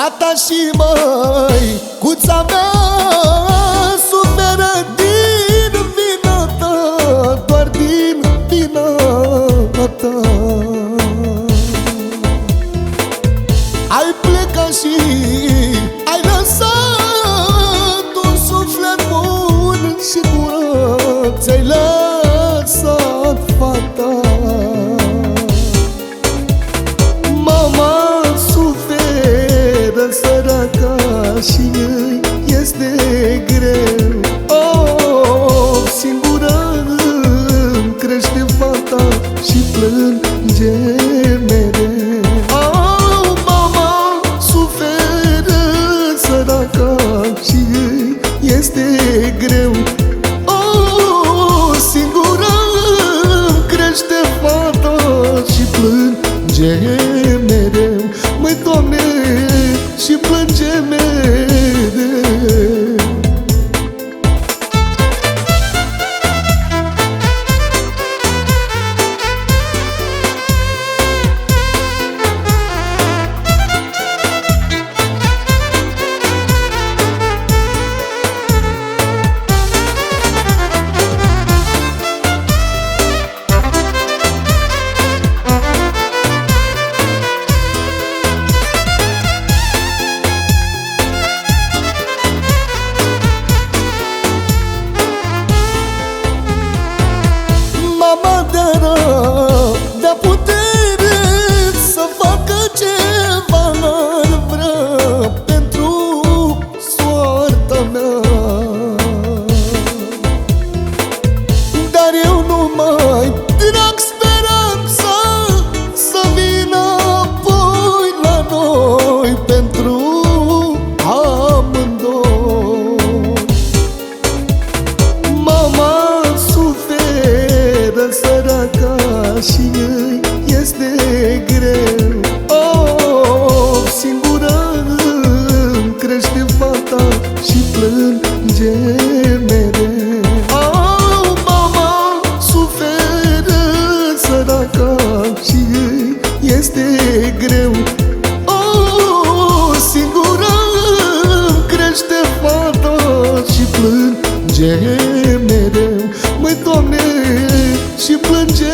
Fata și măi, cuța mea. mereu. Măi, Doamne, și plângem mereu. Through. privește fata și plânge mereu. Măi, Doamne, și plânge